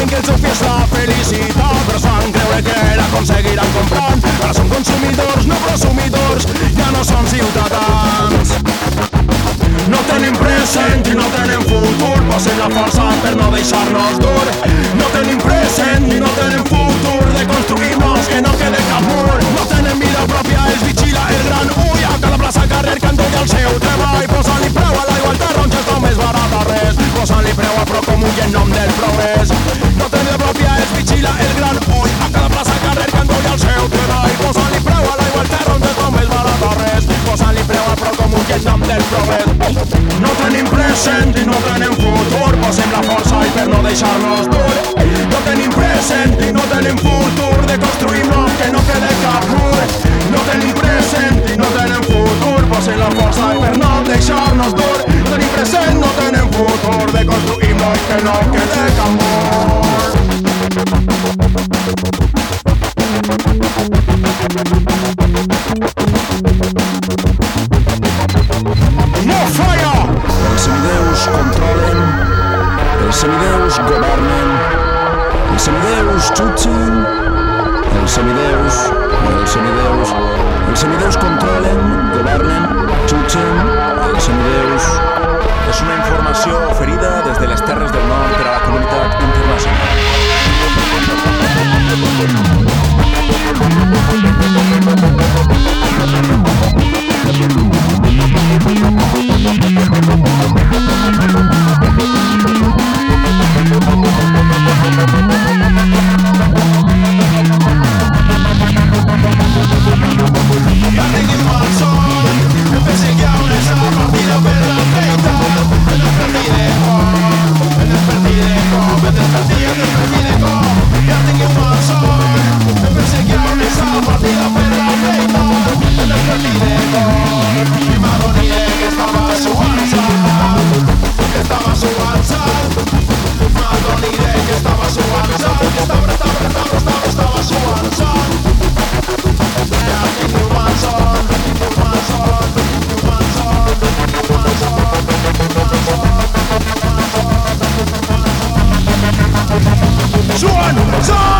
Que en su la felicitat però es van creure que l'aconseguiran comprant. Ara són consumidors, no prosumidors ja no són ciutadans. No tenim present i no tenim futur, passen la força per no deixar-nos dur. No tenim present i no tenim futur, No tenim present i no tenim futur Posem la força i per no deixar-nos No tenim present i no tenim futur Deconstruïm-lo que no quede cap No tenim present i no tenim futur Posem la força i per no deixar-nos No tenim present, no tenim futur Deconstruïm-lo i que no quede cap semideus gobernan, el semideus el semideus, el semideus. one. time.